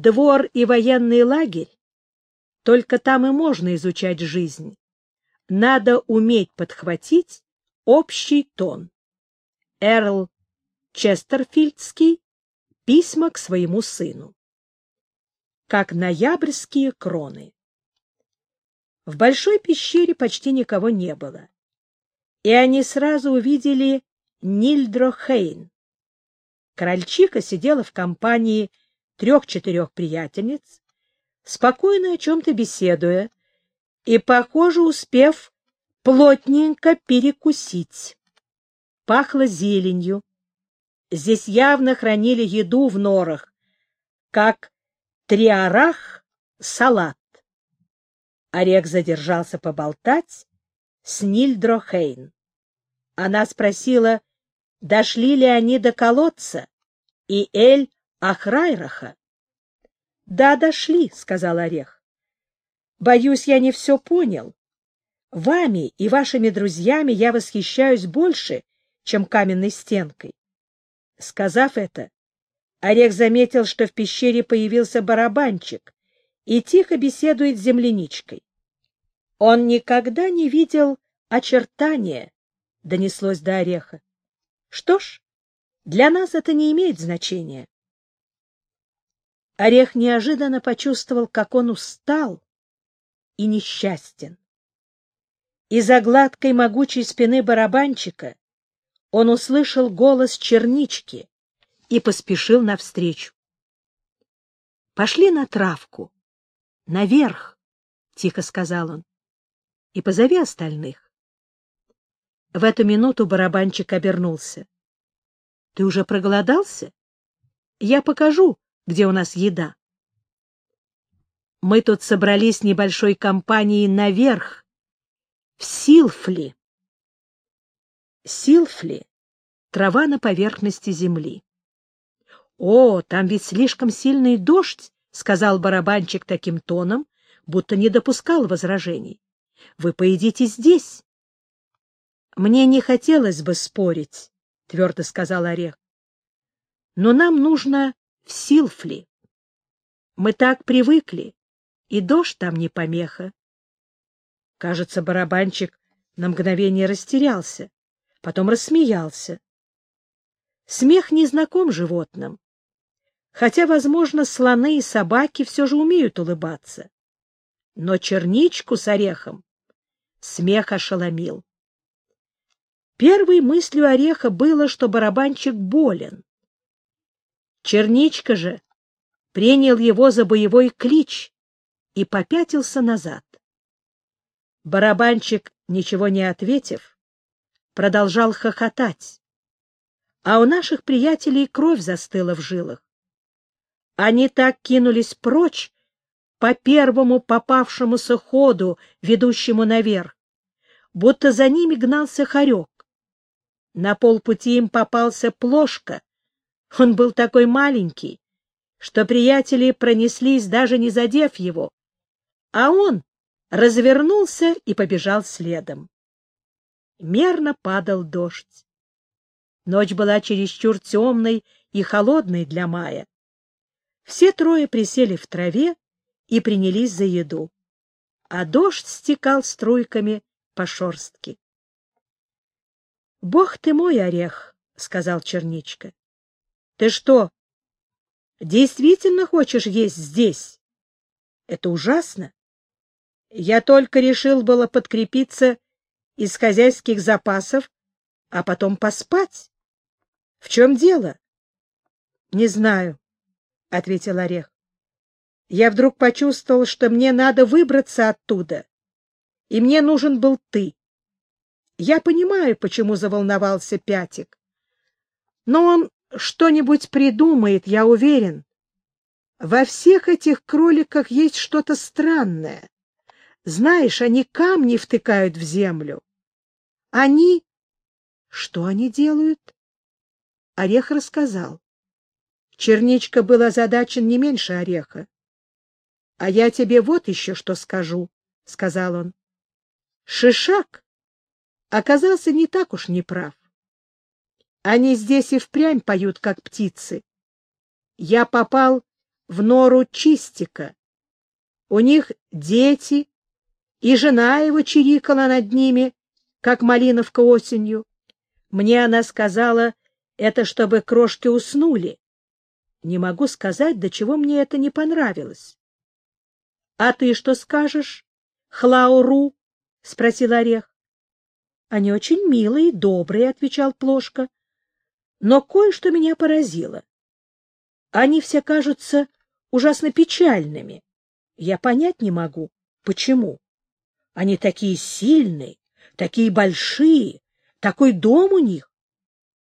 Двор и военный лагерь только там и можно изучать жизнь. Надо уметь подхватить общий тон. Эрл Честерфильдский. Письма к своему сыну. Как ноябрьские кроны. В большой пещере почти никого не было. И они сразу увидели Нильдро Хейн. Крольчиха сидела в компании трех-четырех приятельниц, спокойно о чем-то беседуя и, похоже, успев плотненько перекусить. Пахло зеленью. Здесь явно хранили еду в норах, как триарах салат. Орех задержался поболтать с Нильдрохейн. Она спросила, дошли ли они до колодца и Эль Ахрайраха. — Да, дошли, — сказал Орех. — Боюсь, я не все понял. Вами и вашими друзьями я восхищаюсь больше, чем каменной стенкой. Сказав это, Орех заметил, что в пещере появился барабанчик и тихо беседует с земляничкой. Он никогда не видел очертания, — донеслось до Ореха. Что ж, для нас это не имеет значения. Орех неожиданно почувствовал, как он устал и несчастен. Из-за гладкой могучей спины барабанчика он услышал голос чернички и поспешил навстречу. — Пошли на травку, наверх, — тихо сказал он, — и позови остальных. В эту минуту барабанчик обернулся. — Ты уже проголодался? Я покажу, где у нас еда. Мы тут собрались небольшой компанией наверх, в Силфли. Силфли — трава на поверхности земли. — О, там ведь слишком сильный дождь, — сказал барабанчик таким тоном, будто не допускал возражений. — Вы поедите здесь. — Мне не хотелось бы спорить, — твердо сказал Орех. — Но нам нужно в Силфли. Мы так привыкли, и дождь там не помеха. Кажется, барабанчик на мгновение растерялся, потом рассмеялся. Смех не знаком животным, хотя, возможно, слоны и собаки все же умеют улыбаться. Но черничку с орехом смех ошеломил. Первой мыслью ореха было, что барабанчик болен. Черничка же принял его за боевой клич и попятился назад. Барабанчик, ничего не ответив, продолжал хохотать, а у наших приятелей кровь застыла в жилах. Они так кинулись прочь по первому попавшемуся ходу, ведущему наверх, будто за ними гнался хорек. На полпути им попался плошка, он был такой маленький, что приятели пронеслись, даже не задев его, а он развернулся и побежал следом. Мерно падал дождь. Ночь была чересчур темной и холодной для мая. Все трое присели в траве и принялись за еду, а дождь стекал струйками по шорстке. — Бог ты мой, орех! — сказал Черничка. Ты что, действительно хочешь есть здесь? Это ужасно. Я только решил было подкрепиться из хозяйских запасов, а потом поспать. В чем дело? — Не знаю, — ответил Орех. Я вдруг почувствовал, что мне надо выбраться оттуда, и мне нужен был ты. Я понимаю, почему заволновался Пятик. Но он что-нибудь придумает, я уверен. Во всех этих кроликах есть что-то странное. Знаешь, они камни втыкают в землю. Они... Что они делают? Орех рассказал. Черничка был озадачен не меньше ореха. — А я тебе вот еще что скажу, — сказал он. Шишак оказался не так уж неправ. Они здесь и впрямь поют, как птицы. Я попал в нору чистика. У них дети, и жена его чирикала над ними, как малиновка осенью. Мне она сказала, это чтобы крошки уснули. Не могу сказать, до чего мне это не понравилось. — А ты что скажешь, Хлауру? — спросил Орех. — Они очень милые, добрые, — отвечал Плошка. — Но кое-что меня поразило. Они все кажутся ужасно печальными. Я понять не могу, почему. Они такие сильные, такие большие, такой дом у них.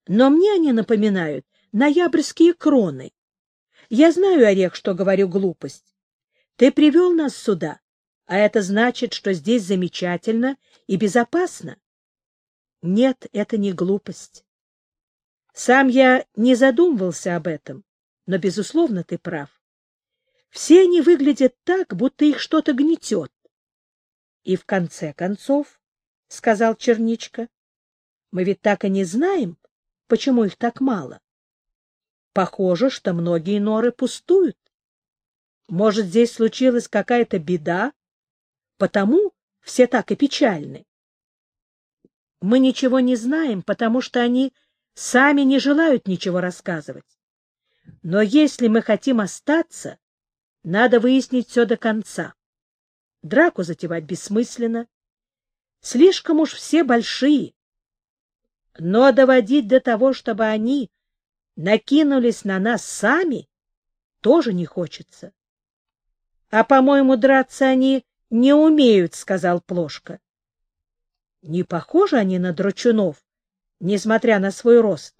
Но мне они напоминают ноябрьские кроны. Я знаю, Орех, что говорю глупость. Ты привел нас сюда, а это значит, что здесь замечательно и безопасно. Нет, это не глупость. Сам я не задумывался об этом, но, безусловно, ты прав. Все они выглядят так, будто их что-то гнетет. И в конце концов, — сказал Черничка, — мы ведь так и не знаем, почему их так мало. Похоже, что многие норы пустуют. Может, здесь случилась какая-то беда, потому все так и печальны. Мы ничего не знаем, потому что они сами не желают ничего рассказывать. Но если мы хотим остаться, надо выяснить все до конца. Драку затевать бессмысленно. Слишком уж все большие. Но доводить до того, чтобы они накинулись на нас сами, тоже не хочется. — А, по-моему, драться они не умеют, — сказал Плошка. Не похожи они на драчунов, несмотря на свой рост.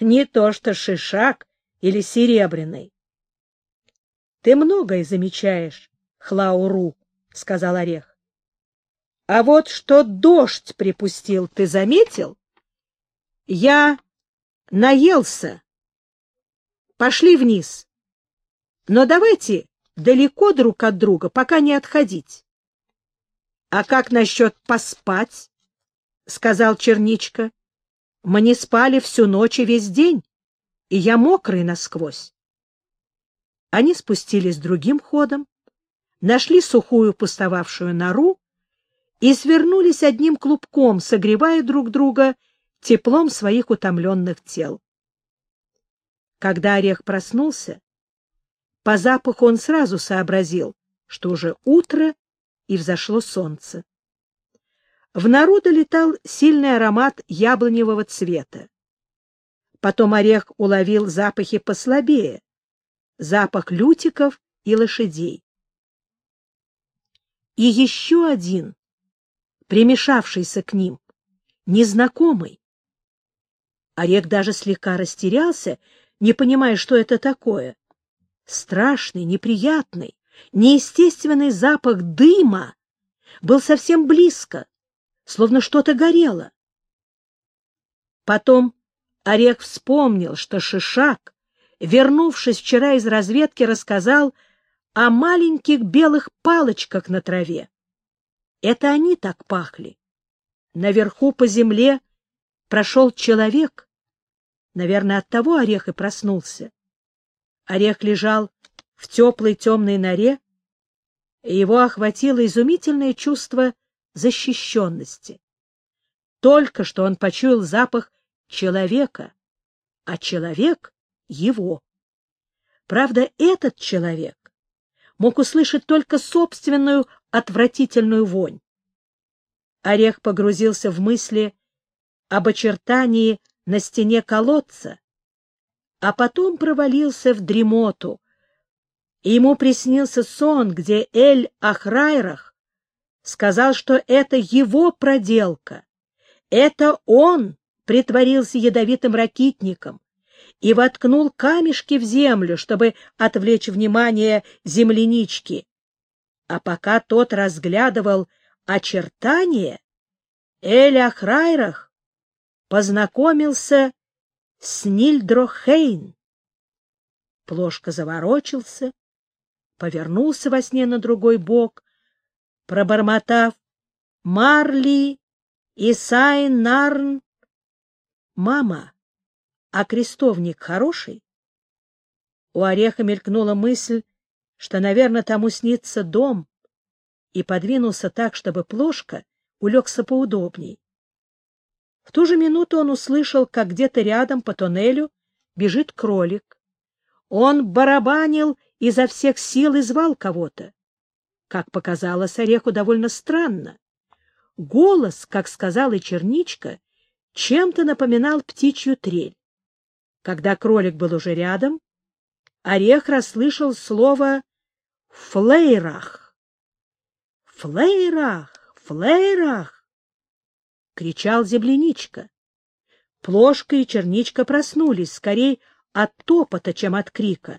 Не то что Шишак или Серебряный. — Ты многое замечаешь, Хлауру, — сказал Орех. — А вот что дождь припустил, ты заметил? Я наелся. Пошли вниз. Но давайте далеко друг от друга, пока не отходить. — А как насчет поспать? — сказал Черничка. — Мы не спали всю ночь и весь день, и я мокрый насквозь. Они спустились другим ходом, нашли сухую пустовавшую нору и свернулись одним клубком, согревая друг друга теплом своих утомленных тел. Когда орех проснулся, по запаху он сразу сообразил, что уже утро и взошло солнце. В нору долетал сильный аромат яблоневого цвета. Потом орех уловил запахи послабее, запах лютиков и лошадей. И еще один, примешавшийся к ним, незнакомый, Орек даже слегка растерялся, не понимая, что это такое. Страшный, неприятный, неестественный запах дыма был совсем близко, словно что-то горело. Потом Орех вспомнил, что Шишак, вернувшись вчера из разведки, рассказал о маленьких белых палочках на траве. Это они так пахли. Наверху по земле прошел человек, Наверное, от того орех и проснулся. Орех лежал в теплой темной норе, и его охватило изумительное чувство защищенности. Только что он почуял запах человека, а человек — его. Правда, этот человек мог услышать только собственную отвратительную вонь. Орех погрузился в мысли об очертании на стене колодца, а потом провалился в дремоту, ему приснился сон, где Эль-Ахрайрах сказал, что это его проделка, это он притворился ядовитым ракитником и воткнул камешки в землю, чтобы отвлечь внимание землянички. А пока тот разглядывал очертания, Эль-Ахрайрах познакомился с Нильдрохейн. Плошка заворочился, повернулся во сне на другой бок, пробормотав «Марли и Сайн Нарн». «Мама, а крестовник хороший?» У ореха мелькнула мысль, что, наверное, тому снится дом, и подвинулся так, чтобы плошка улегся поудобней. В ту же минуту он услышал, как где-то рядом по тоннелю бежит кролик. Он барабанил изо всех сил и звал кого-то. Как показалось Ореху довольно странно. Голос, как сказала Черничка, чем-то напоминал птичью трель. Когда кролик был уже рядом, Орех расслышал слово «флейрах». «Флейрах! Флейрах!» — кричал земляничка. Плошка и черничка проснулись, скорее от топота, чем от крика.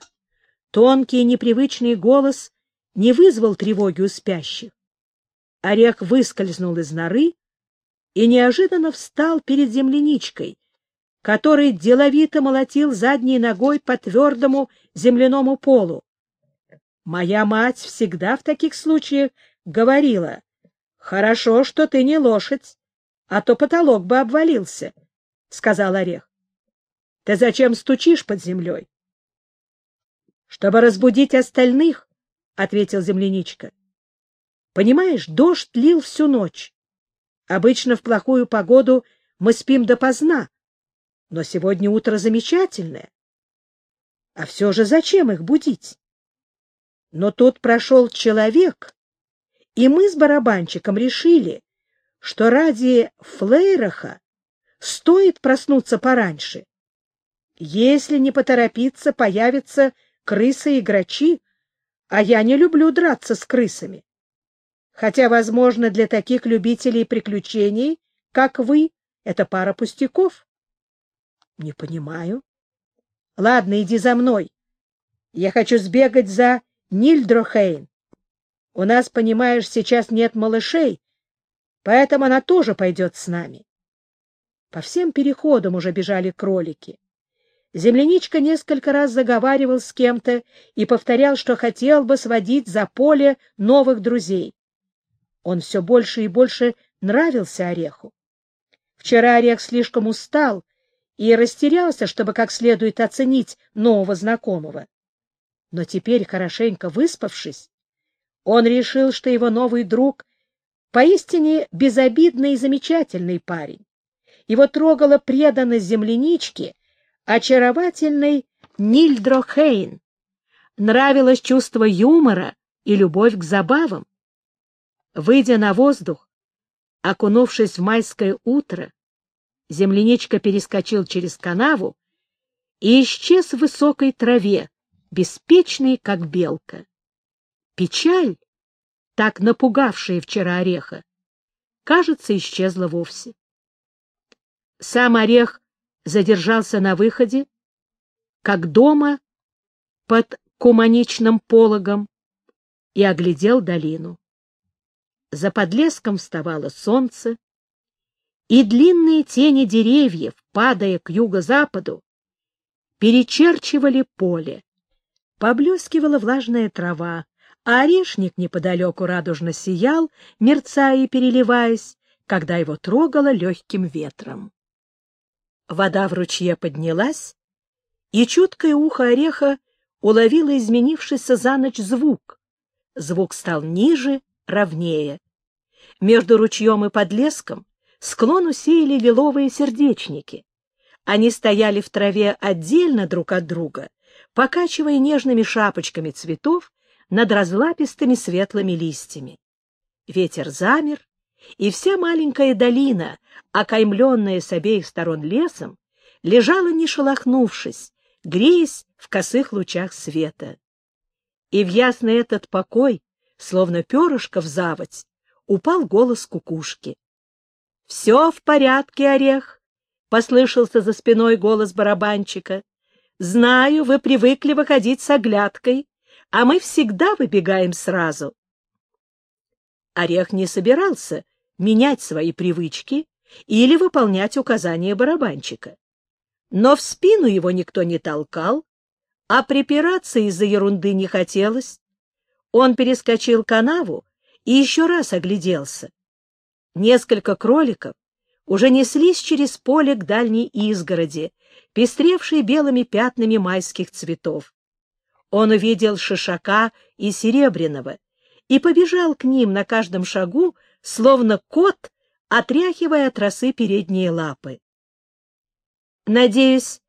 Тонкий и непривычный голос не вызвал тревоги у спящих. Орех выскользнул из норы и неожиданно встал перед земляничкой, который деловито молотил задней ногой по твердому земляному полу. Моя мать всегда в таких случаях говорила, «Хорошо, что ты не лошадь, а то потолок бы обвалился», — сказал Орех. «Ты зачем стучишь под землей?» «Чтобы разбудить остальных», — ответил земляничка. «Понимаешь, дождь лил всю ночь. Обычно в плохую погоду мы спим допоздна, но сегодня утро замечательное. А все же зачем их будить? Но тут прошел человек, и мы с барабанчиком решили, что ради Флейраха стоит проснуться пораньше. Если не поторопиться, появятся крысы и грачи, а я не люблю драться с крысами. Хотя, возможно, для таких любителей приключений, как вы, это пара пустяков. — Не понимаю. — Ладно, иди за мной. Я хочу сбегать за Нильдрохейн. У нас, понимаешь, сейчас нет малышей, поэтому она тоже пойдет с нами. По всем переходам уже бежали кролики. Земляничка несколько раз заговаривал с кем-то и повторял, что хотел бы сводить за поле новых друзей. Он все больше и больше нравился Ореху. Вчера Орех слишком устал и растерялся, чтобы как следует оценить нового знакомого. Но теперь, хорошенько выспавшись, он решил, что его новый друг поистине безобидный и замечательный парень. Его трогала преданность землянички, очаровательной Нильдрохейн. Нравилось чувство юмора и любовь к забавам. Выйдя на воздух, окунувшись в майское утро, земляничка перескочил через канаву и исчез в высокой траве, беспечный, как белка. Печаль, так напугавшая вчера ореха, кажется, исчезла вовсе. Сам орех задержался на выходе, как дома под куманичным пологом, и оглядел долину. За подлеском вставало солнце, и длинные тени деревьев, падая к юго-западу, перечерчивали поле. Поблескивала влажная трава, а орешник неподалеку радужно сиял, мерцая и переливаясь, когда его трогало легким ветром. Вода в ручье поднялась, и чуткое ухо ореха уловило изменившийся за ночь звук. Звук стал ниже, ровнее. Между ручьем и подлеском склон усеяли лиловые сердечники. Они стояли в траве отдельно друг от друга, покачивая нежными шапочками цветов над разлапистыми светлыми листьями. Ветер замер, и вся маленькая долина, окаймленная с обеих сторон лесом, лежала не шелохнувшись, греясь в косых лучах света. И в ясный этот покой, словно перышко в заводь, упал голос кукушки. — Все в порядке, Орех! — послышался за спиной голос барабанчика. — Знаю, вы привыкли выходить с оглядкой, а мы всегда выбегаем сразу. Орех не собирался менять свои привычки или выполнять указания барабанчика. Но в спину его никто не толкал, а припираться из-за ерунды не хотелось. Он перескочил канаву и еще раз огляделся. Несколько кроликов уже неслись через поле к дальней изгороди, пестревшей белыми пятнами майских цветов. он увидел Шишака и Серебряного и побежал к ним на каждом шагу, словно кот, отряхивая от росы передние лапы. «Надеюсь,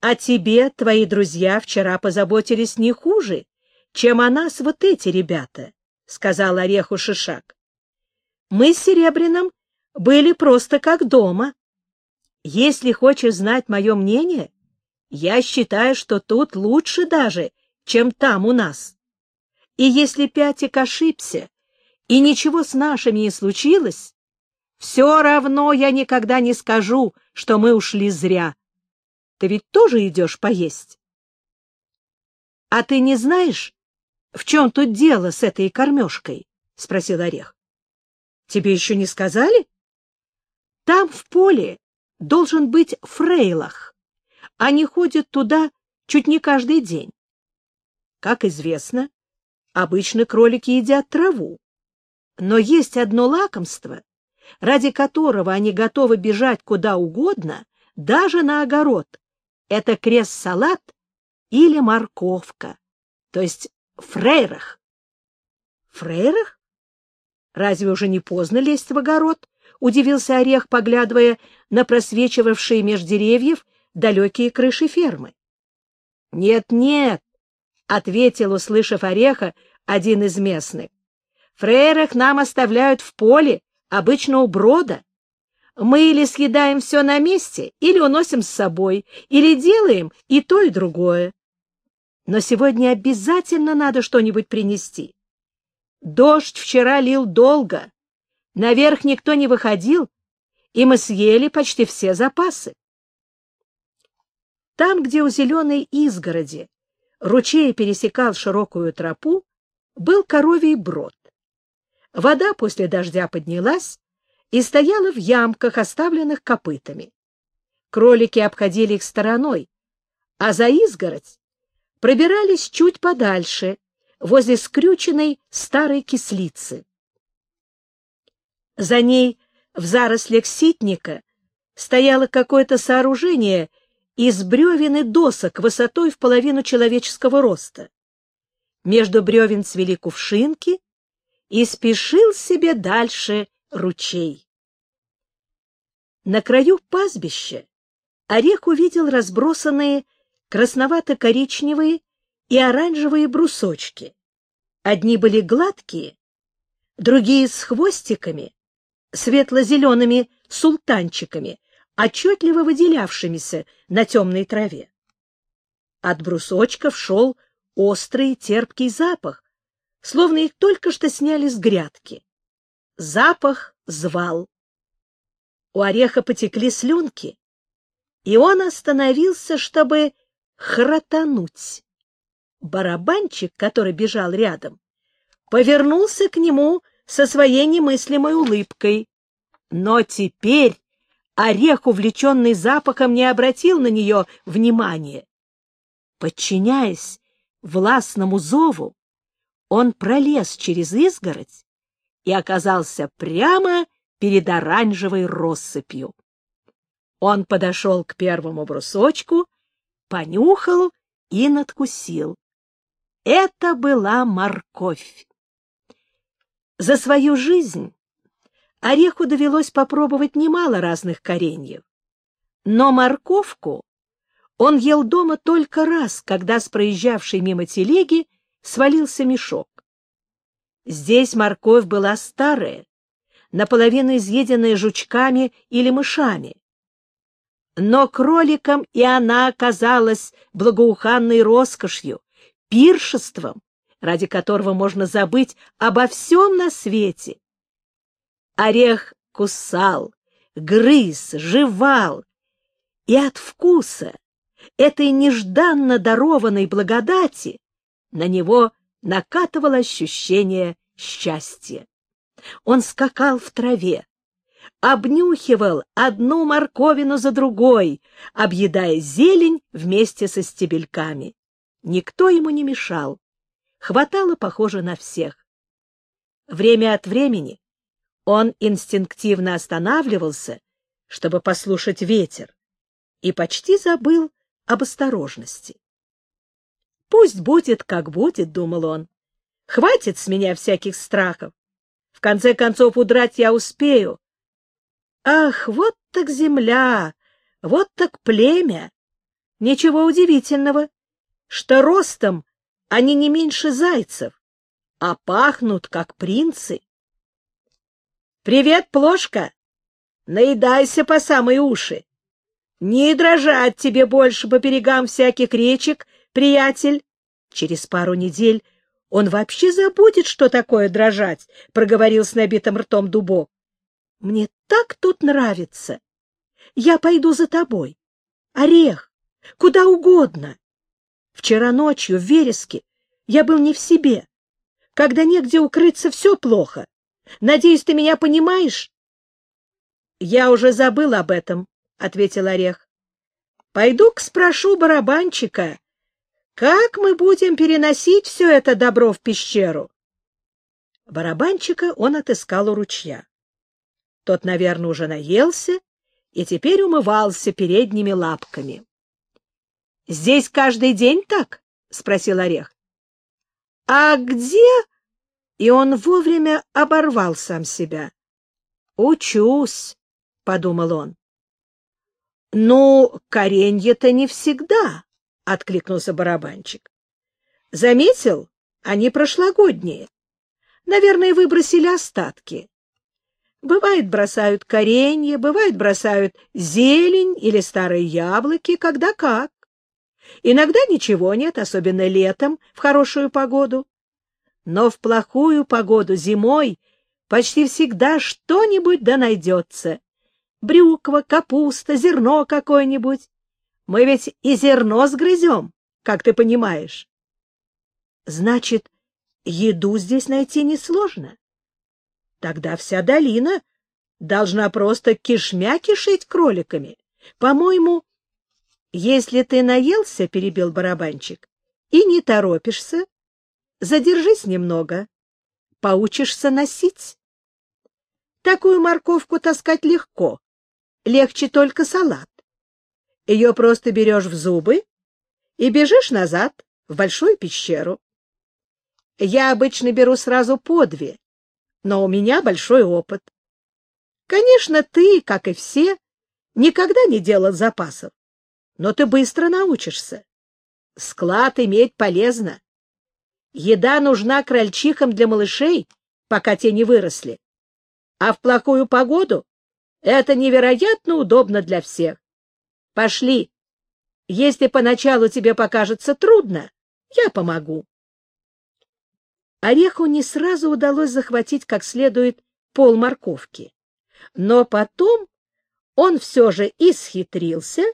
о тебе твои друзья вчера позаботились не хуже, чем о нас вот эти ребята», — сказал Ореху Шишак. «Мы с Серебряным были просто как дома. Если хочешь знать мое мнение, я считаю, что тут лучше даже, чем там у нас. И если Пятик ошибся, и ничего с нашими не случилось, все равно я никогда не скажу, что мы ушли зря. Ты ведь тоже идешь поесть? — А ты не знаешь, в чем тут дело с этой кормежкой? — спросил Орех. — Тебе еще не сказали? Там, в поле, должен быть фрейлах. Они ходят туда чуть не каждый день. Как известно, обычно кролики едят траву. Но есть одно лакомство, ради которого они готовы бежать куда угодно, даже на огород. Это крест-салат или морковка, то есть фрейрах. Фрейрах? Разве уже не поздно лезть в огород? — удивился Орех, поглядывая на просвечивавшие меж деревьев далекие крыши фермы. «Нет, нет», — ответил, услышав Ореха, один из местных. «Фрейрах нам оставляют в поле, обычно у брода. Мы или съедаем все на месте, или уносим с собой, или делаем и то, и другое. Но сегодня обязательно надо что-нибудь принести. Дождь вчера лил долго, наверх никто не выходил, и мы съели почти все запасы. Там, где у зеленой изгороди ручей пересекал широкую тропу, был коровий брод. Вода после дождя поднялась, и стояла в ямках, оставленных копытами. Кролики обходили их стороной, а за изгородь пробирались чуть подальше, возле скрюченной старой кислицы. За ней в зарослях ситника стояло какое-то сооружение из бревен и досок высотой в половину человеческого роста. Между бревен цвели кувшинки, и спешил себе дальше ручей. На краю пастбища Орех увидел разбросанные красновато-коричневые и оранжевые брусочки. Одни были гладкие, другие с хвостиками, светло-зелеными султанчиками, отчетливо выделявшимися на темной траве. От брусочков шел острый терпкий запах, словно их только что сняли с грядки. Запах звал. У ореха потекли слюнки, и он остановился, чтобы хротануть. Барабанчик, который бежал рядом, повернулся к нему со своей немыслимой улыбкой. Но теперь орех, увлеченный запахом, не обратил на нее внимания. Подчиняясь властному зову, он пролез через изгородь и оказался прямо перед оранжевой россыпью. Он подошел к первому брусочку, понюхал и надкусил. Это была морковь. За свою жизнь Ореху довелось попробовать немало разных кореньев. Но морковку он ел дома только раз, когда с проезжавшей мимо телеги свалился мешок. Здесь морковь была старая, наполовину изъеденная жучками или мышами. Но кроликам и она оказалась благоуханной роскошью, пиршеством, ради которого можно забыть обо всем на свете. Орех кусал, грыз, жевал, и от вкуса этой нежданно дарованной благодати на него накатывало ощущение счастья. Он скакал в траве, обнюхивал одну морковину за другой, объедая зелень вместе со стебельками. Никто ему не мешал. Хватало, похоже, на всех. Время от времени он инстинктивно останавливался, чтобы послушать ветер, и почти забыл об осторожности. Пусть будет, как будет, — думал он. Хватит с меня всяких страхов. В конце концов, удрать я успею. Ах, вот так земля, вот так племя. Ничего удивительного, что ростом они не меньше зайцев, а пахнут, как принцы. «Привет, Плошка! Наедайся по самые уши! Не дрожать тебе больше по берегам всяких речек, приятель!» Через пару недель он вообще забудет, что такое дрожать, — проговорил с набитым ртом дубок. — Мне так тут нравится. Я пойду за тобой. Орех, куда угодно. Вчера ночью в вереске я был не в себе. Когда негде укрыться, все плохо. Надеюсь, ты меня понимаешь? — Я уже забыл об этом, — ответил Орех. — Пойду-ка спрошу барабанчика, как мы будем переносить все это добро в пещеру? Барабанчика он отыскал у ручья. Тот, наверное, уже наелся и теперь умывался передними лапками. — Здесь каждый день так? — спросил Орех. — А где? И он вовремя оборвал сам себя. — Учусь, — подумал он. — Ну, коренье-то не всегда, — откликнулся барабанчик. — Заметил? Они прошлогодние. Наверное, выбросили остатки. Бывает, бросают коренья, бывает, бросают зелень или старые яблоки, когда как. Иногда ничего нет, особенно летом, в хорошую погоду. Но в плохую погоду зимой почти всегда что-нибудь да найдется. Брюква, капуста, зерно какое-нибудь. Мы ведь и зерно сгрызем, как ты понимаешь. Значит, еду здесь найти несложно. Тогда вся долина должна просто кишмя кишить кроликами. По-моему, если ты наелся, — перебил барабанчик, — и не торопишься, задержись немного, поучишься носить. Такую морковку таскать легко, легче только салат. Ее просто берешь в зубы и бежишь назад в большую пещеру. Я обычно беру сразу по две, но у меня большой опыт. Конечно, ты, как и все, никогда не делал запасов, но ты быстро научишься. Склад иметь полезно. Еда нужна крольчихам для малышей, пока те не выросли. А в плохую погоду это невероятно удобно для всех. Пошли. Если поначалу тебе покажется трудно, я помогу. Ореху не сразу удалось захватить как следует пол морковки, но потом он все же исхитрился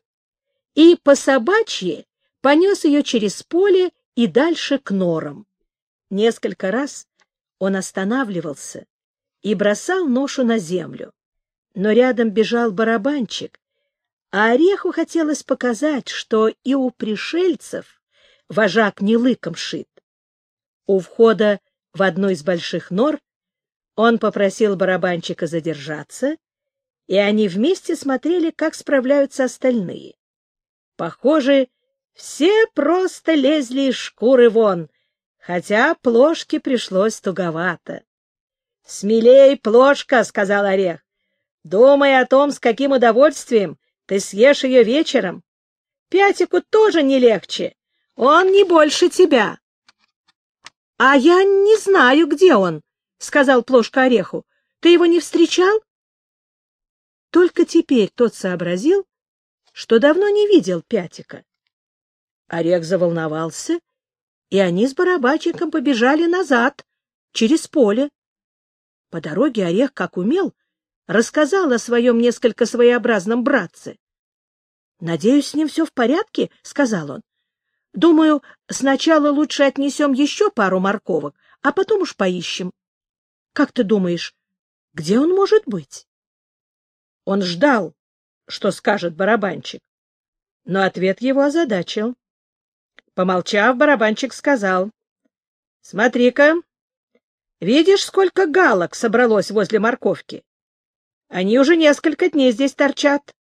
и по собачьи понес ее через поле и дальше к норам. Несколько раз он останавливался и бросал ношу на землю, но рядом бежал барабанчик, а Ореху хотелось показать, что и у пришельцев вожак не лыком шит. У входа в одну из больших нор он попросил барабанчика задержаться, и они вместе смотрели, как справляются остальные. Похоже, все просто лезли из шкуры вон, хотя плошке пришлось туговато. — Смелей, плошка, — сказал Орех. — Думай о том, с каким удовольствием ты съешь ее вечером. Пятику тоже не легче. Он не больше тебя. — А я не знаю, где он, — сказал Плошка Ореху. — Ты его не встречал? Только теперь тот сообразил, что давно не видел Пятика. Орех заволновался, и они с барабачиком побежали назад, через поле. По дороге Орех, как умел, рассказал о своем несколько своеобразном братце. — Надеюсь, с ним все в порядке, — сказал он. — Думаю, сначала лучше отнесем еще пару морковок, а потом уж поищем. Как ты думаешь, где он может быть? Он ждал, что скажет барабанчик, но ответ его озадачил. Помолчав, барабанчик сказал, — Смотри-ка, видишь, сколько галок собралось возле морковки? Они уже несколько дней здесь торчат.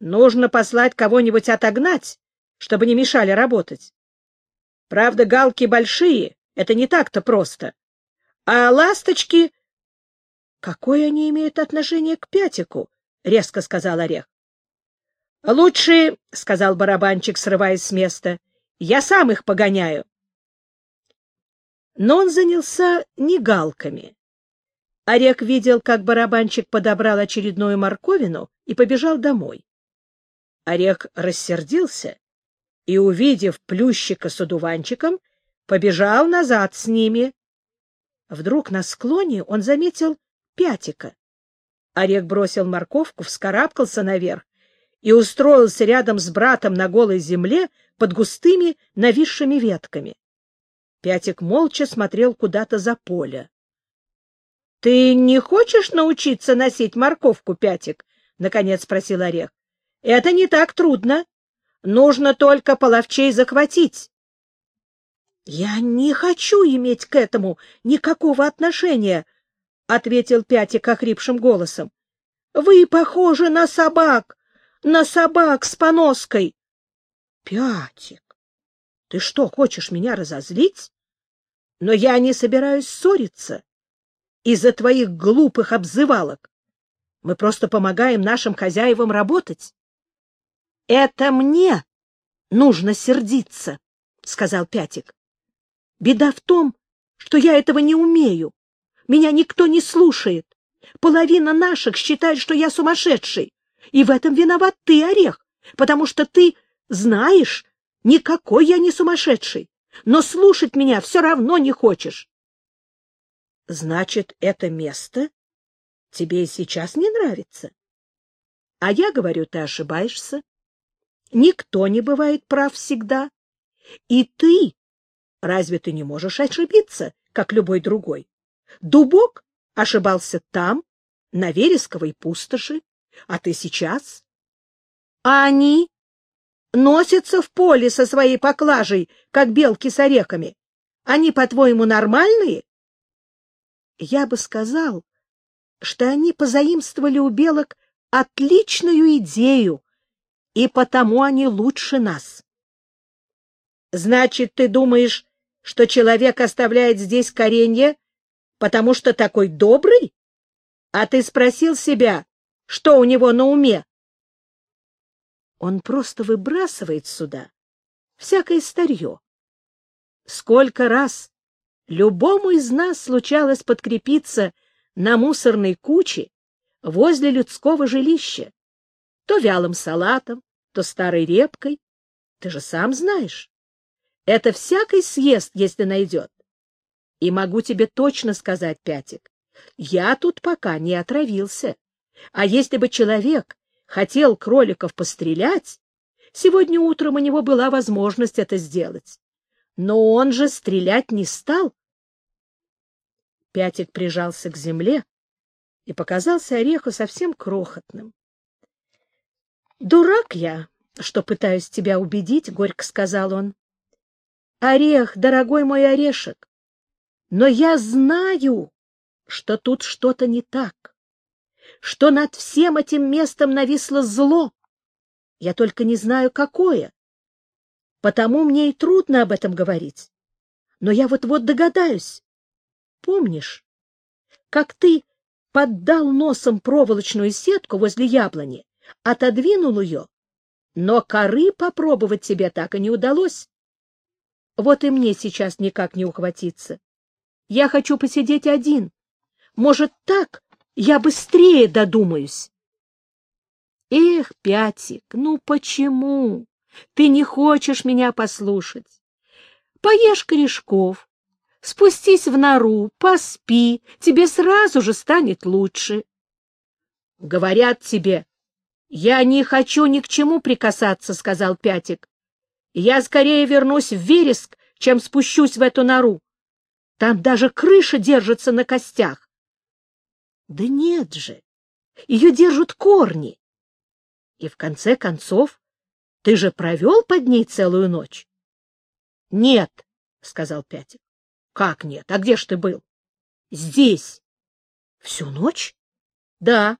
Нужно послать кого-нибудь отогнать, чтобы не мешали работать. Правда, галки большие, это не так-то просто. А ласточки... — Какое они имеют отношение к пятику? — резко сказал Орех. — Лучше, — сказал барабанчик, срываясь с места, — я сам их погоняю. Но он занялся не галками. Орех видел, как барабанчик подобрал очередную морковину и побежал домой. Орех рассердился и, увидев плющика с одуванчиком, побежал назад с ними. Вдруг на склоне он заметил пятика. Орех бросил морковку, вскарабкался наверх и устроился рядом с братом на голой земле под густыми нависшими ветками. Пятик молча смотрел куда-то за поле. — Ты не хочешь научиться носить морковку, Пятик? — наконец спросил Орех. — Это не так трудно. Нужно только половчей захватить. — Я не хочу иметь к этому никакого отношения, — ответил Пятик охрипшим голосом. — Вы похожи на собак, на собак с поноской. — Пятик, ты что, хочешь меня разозлить? Но я не собираюсь ссориться из-за твоих глупых обзывалок. Мы просто помогаем нашим хозяевам работать. — Это мне нужно сердиться, — сказал Пятик. — Беда в том, что я этого не умею. Меня никто не слушает. Половина наших считает, что я сумасшедший. И в этом виноват ты, Орех, потому что ты знаешь, никакой я не сумасшедший, но слушать меня все равно не хочешь. Значит, это место тебе и сейчас не нравится? А я говорю, ты ошибаешься. Никто не бывает прав всегда. И ты, разве ты не можешь ошибиться, как любой другой? Дубок ошибался там, на вересковой пустоши, а ты сейчас? А они носятся в поле со своей поклажей, как белки с орехами. Они, по-твоему, нормальные? Я бы сказал, что они позаимствовали у белок отличную идею, и потому они лучше нас. Значит, ты думаешь, что человек оставляет здесь коренья, потому что такой добрый? А ты спросил себя, что у него на уме? Он просто выбрасывает сюда всякое старье. Сколько раз любому из нас случалось подкрепиться на мусорной куче возле людского жилища, то вялым салатом, то старой репкой. Ты же сам знаешь. Это всякий съест, если найдет. И могу тебе точно сказать, Пятик, я тут пока не отравился. А если бы человек хотел кроликов пострелять, сегодня утром у него была возможность это сделать. Но он же стрелять не стал. Пятик прижался к земле и показался ореху совсем крохотным. — Дурак я, что пытаюсь тебя убедить, — горько сказал он. — Орех, дорогой мой орешек, но я знаю, что тут что-то не так, что над всем этим местом нависло зло. Я только не знаю, какое. Потому мне и трудно об этом говорить. Но я вот-вот догадаюсь. Помнишь, как ты поддал носом проволочную сетку возле яблони, отодвинул ее, но коры попробовать тебе так и не удалось? Вот и мне сейчас никак не ухватиться. Я хочу посидеть один. Может, так я быстрее додумаюсь. Эх, Пятик, ну почему? Ты не хочешь меня послушать? Поешь корешков, спустись в нору, поспи, тебе сразу же станет лучше. Говорят тебе, я не хочу ни к чему прикасаться, — сказал Пятик. Я скорее вернусь в вереск, чем спущусь в эту нору. Там даже крыша держится на костях. Да нет же, ее держат корни. И в конце концов, ты же провел под ней целую ночь? — Нет, — сказал Пятик. — Как нет? А где ж ты был? — Здесь. — Всю ночь? — Да.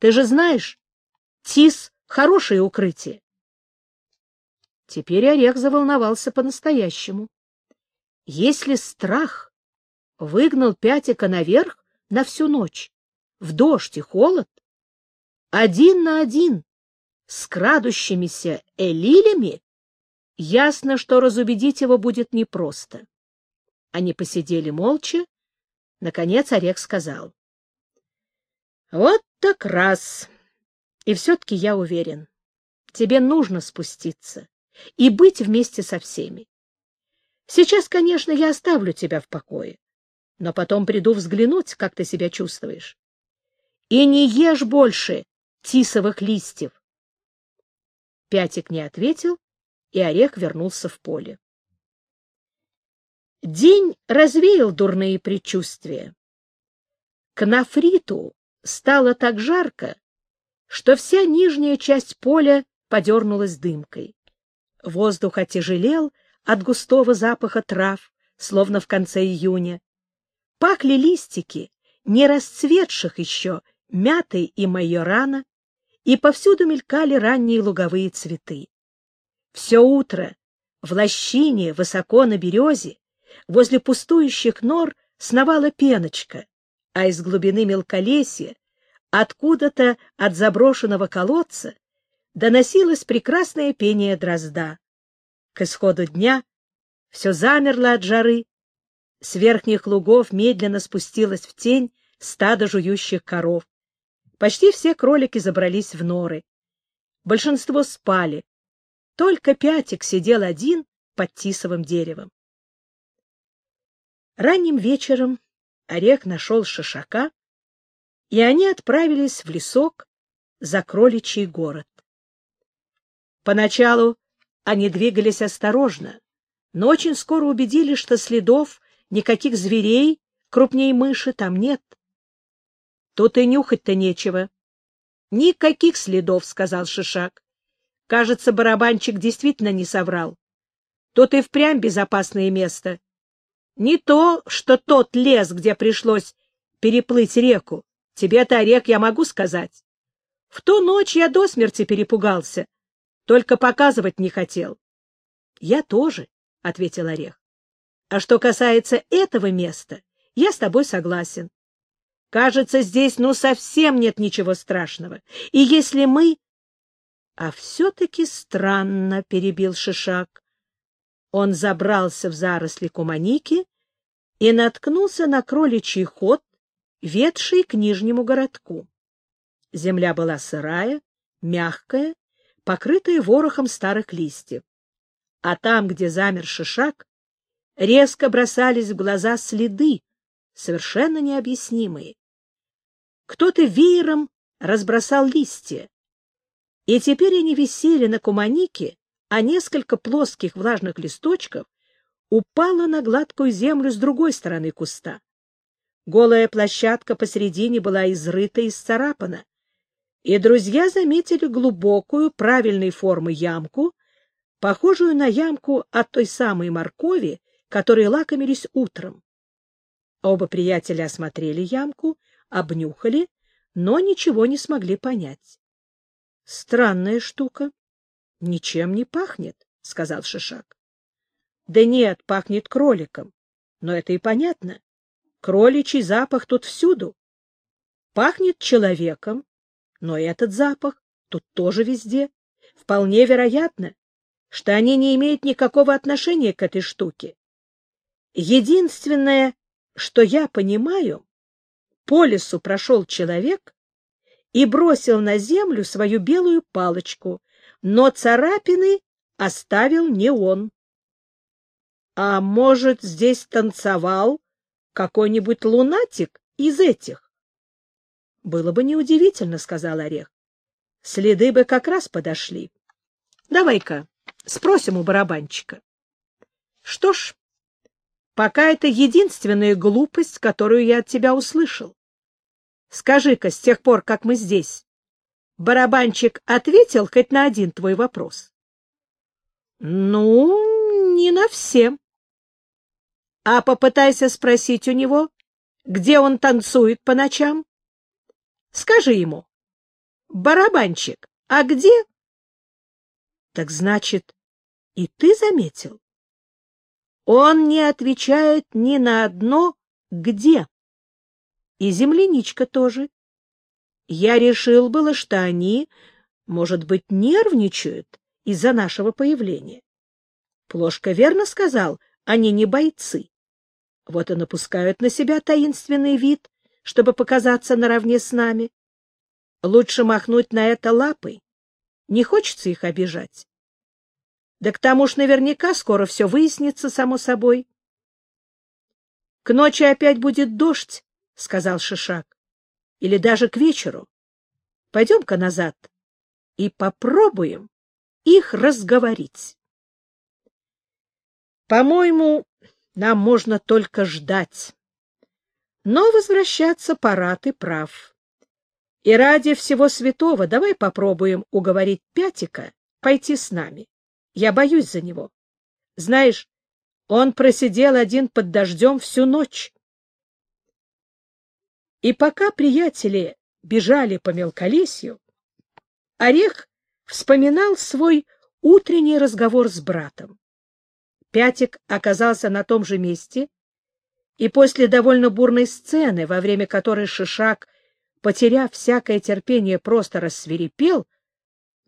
Ты же знаешь, ТИС — хорошее укрытие. Теперь Орех заволновался по-настоящему. Если страх выгнал Пятика наверх на всю ночь, в дождь и холод, один на один с крадущимися элилями, ясно, что разубедить его будет непросто. Они посидели молча. Наконец Орех сказал. — Вот так раз. И все-таки я уверен, тебе нужно спуститься и быть вместе со всеми. Сейчас, конечно, я оставлю тебя в покое, но потом приду взглянуть, как ты себя чувствуешь. И не ешь больше тисовых листьев. Пятик не ответил, и орех вернулся в поле. День развеял дурные предчувствия. К нафриту стало так жарко, что вся нижняя часть поля подернулась дымкой. Воздух отяжелел от густого запаха трав, словно в конце июня. Пахли листики, не расцветших еще, мяты и майорана, и повсюду мелькали ранние луговые цветы. Все утро в лощине, высоко на березе, возле пустующих нор сновала пеночка, а из глубины мелколесья, откуда-то от заброшенного колодца, доносилось прекрасное пение дрозда. К исходу дня все замерло от жары. С верхних лугов медленно спустилась в тень стадо жующих коров. Почти все кролики забрались в норы. Большинство спали. Только Пятик сидел один под тисовым деревом. Ранним вечером Орех нашел шишака, и они отправились в лесок за кроличий город. Поначалу они двигались осторожно, но очень скоро убедились, что следов никаких зверей, крупнее мыши, там нет. Тут и нюхать-то нечего. Никаких следов, — сказал Шишак. Кажется, барабанчик действительно не соврал. Тут и впрямь безопасное место. Не то, что тот лес, где пришлось переплыть реку. Тебе-то, Орек, я могу сказать. В ту ночь я до смерти перепугался, только показывать не хотел. — Я тоже, — ответил Орех. — А что касается этого места, я с тобой согласен. Кажется, здесь ну совсем нет ничего страшного. И если мы... — А все-таки странно, — перебил Шишак. Он забрался в заросли куманики и наткнулся на кроличий ход, ведший к нижнему городку. Земля была сырая, мягкая покрытые ворохом старых листьев. А там, где замер шишак, резко бросались в глаза следы, совершенно необъяснимые. Кто-то веером разбросал листья, и теперь они висели на куманике, а несколько плоских влажных листочков упало на гладкую землю с другой стороны куста. Голая площадка посередине была изрыта и сцарапана, и друзья заметили глубокую, правильной формы ямку, похожую на ямку от той самой моркови, которой лакомились утром. Оба приятеля осмотрели ямку, обнюхали, но ничего не смогли понять. — Странная штука. — Ничем не пахнет, — сказал Шишак. — Да нет, пахнет кроликом. Но это и понятно. Кроличий запах тут всюду. Пахнет человеком, но этот запах тут тоже везде. Вполне вероятно, что они не имеют никакого отношения к этой штуке. Единственное, что я понимаю, по лесу прошел человек и бросил на землю свою белую палочку, но царапины оставил не он. А может, здесь танцевал какой-нибудь лунатик из этих? Было бы неудивительно, — сказал Орех. Следы бы как раз подошли. Давай-ка спросим у барабанщика. Что ж, пока это единственная глупость, которую я от тебя услышал. Скажи-ка, с тех пор, как мы здесь, барабанщик ответил хоть на один твой вопрос? Ну, не на всем. А попытайся спросить у него, где он танцует по ночам. Скажи ему. Барабанщик, а где? Так значит, И ты заметил? Он не отвечает ни на одно «где». И земляничка тоже. Я решил было, что они, может быть, нервничают из-за нашего появления. Плошка верно сказал, они не бойцы. Вот и напускают на себя таинственный вид, чтобы показаться наравне с нами. Лучше махнуть на это лапой. Не хочется их обижать. Да к тому ж наверняка скоро все выяснится само собой. — К ночи опять будет дождь, — сказал Шишак. — Или даже к вечеру. Пойдем-ка назад и попробуем их разговорить. По-моему, нам можно только ждать. Но возвращаться пора, ты прав. И ради всего святого давай попробуем уговорить Пятика пойти с нами. Я боюсь за него. Знаешь, он просидел один под дождем всю ночь. И пока приятели бежали по мелколесью, Орех вспоминал свой утренний разговор с братом. Пятик оказался на том же месте, и после довольно бурной сцены, во время которой Шишак, потеряв всякое терпение, просто рассверепел,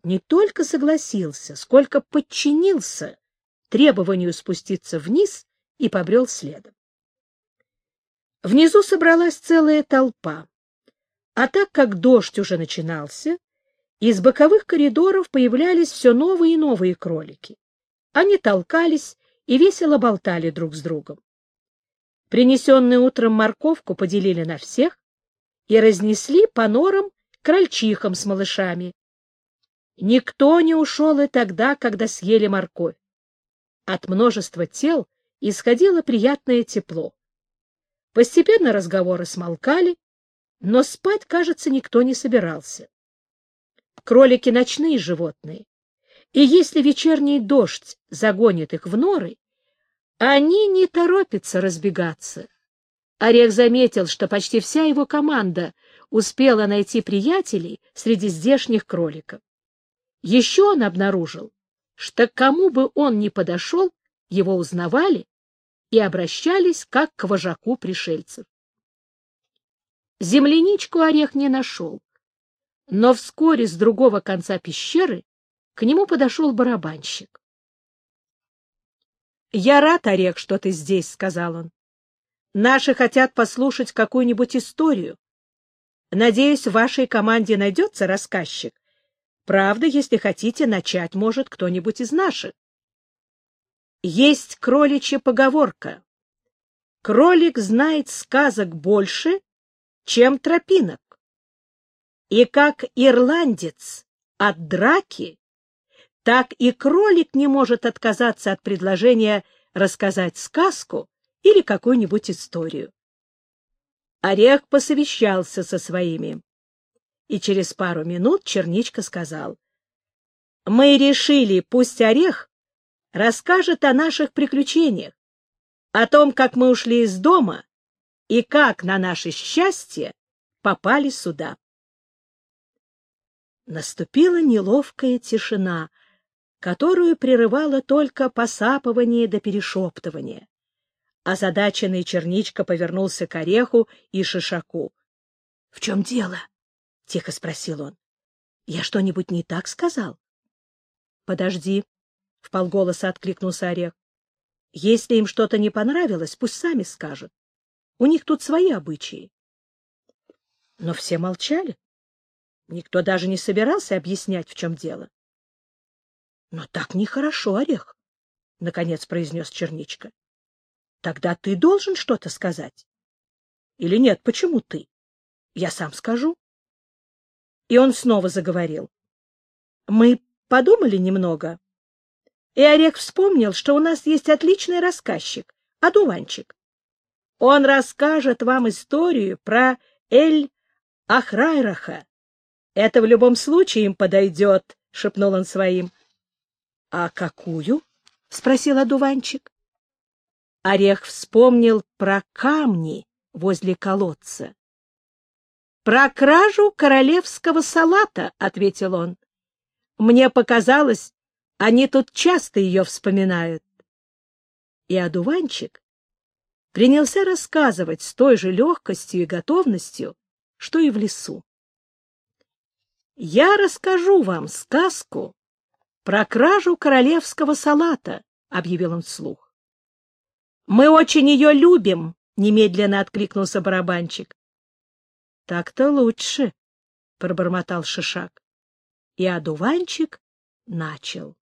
не только согласился, сколько подчинился требованию спуститься вниз и побрел следом. Внизу собралась целая толпа, а так как дождь уже начинался, из боковых коридоров появлялись все новые и новые кролики. Они толкались и весело болтали друг с другом. Принесенную утром морковку поделили на всех и разнесли по норам крольчихам с малышами, Никто не ушел и тогда, когда съели морковь. От множества тел исходило приятное тепло. Постепенно разговоры смолкали, но спать, кажется, никто не собирался. Кролики — ночные животные, и если вечерний дождь загонит их в норы, они не торопятся разбегаться. Орех заметил, что почти вся его команда успела найти приятелей среди здешних кроликов. Еще он обнаружил, что кому бы он ни подошел, его узнавали и обращались как к вожаку пришельцев. Земляничку орех не нашел, но вскоре с другого конца пещеры к нему подошел барабанщик. — Я рад, Орех, что ты здесь, — сказал он. — Наши хотят послушать какую-нибудь историю. Надеюсь, в вашей команде найдется рассказчик, Правда, если хотите, начать может кто-нибудь из наших. Есть кроличья поговорка. Кролик знает сказок больше, чем тропинок. И как ирландец от драки, так и кролик не может отказаться от предложения рассказать сказку или какую-нибудь историю. Орех посовещался со своими и через пару минут Черничка сказал. — Мы решили, пусть Орех расскажет о наших приключениях, о том, как мы ушли из дома и как, на наше счастье, попали сюда. Наступила неловкая тишина, которую прерывало только посапывание до перешептывания. Озадаченный черничка повернулся к ореху и шишаку. — В чем дело? — тихо спросил он. — Я что-нибудь не так сказал? — Подожди, — вполголоса откликнулся Орех. — Если им что-то не понравилось, пусть сами скажут. У них тут свои обычаи. Но все молчали. Никто даже не собирался объяснять, в чем дело. — Но так нехорошо, Орех, — наконец произнес Черничка. — Тогда ты должен что-то сказать. Или нет, почему ты? Я сам скажу. И он снова заговорил. Мы подумали немного, и Орех вспомнил, что у нас есть отличный рассказчик, одуванчик. Он расскажет вам историю про Эль-Ахрайраха. Это в любом случае им подойдет, — шепнул он своим. — А какую? — спросил одуванчик. Орех вспомнил про камни возле колодца. «Про кражу королевского салата», — ответил он. «Мне показалось, Они тут часто ее вспоминают. И одуванчик принялся рассказывать с той же легкостью и готовностью, что и в лесу. «Я расскажу вам сказку про кражу королевского салата», — объявил он вслух. «Мы очень ее любим», — немедленно откликнулся барабанчик. «Так-то лучше», — пробормотал Шишак. И одуванчик начал.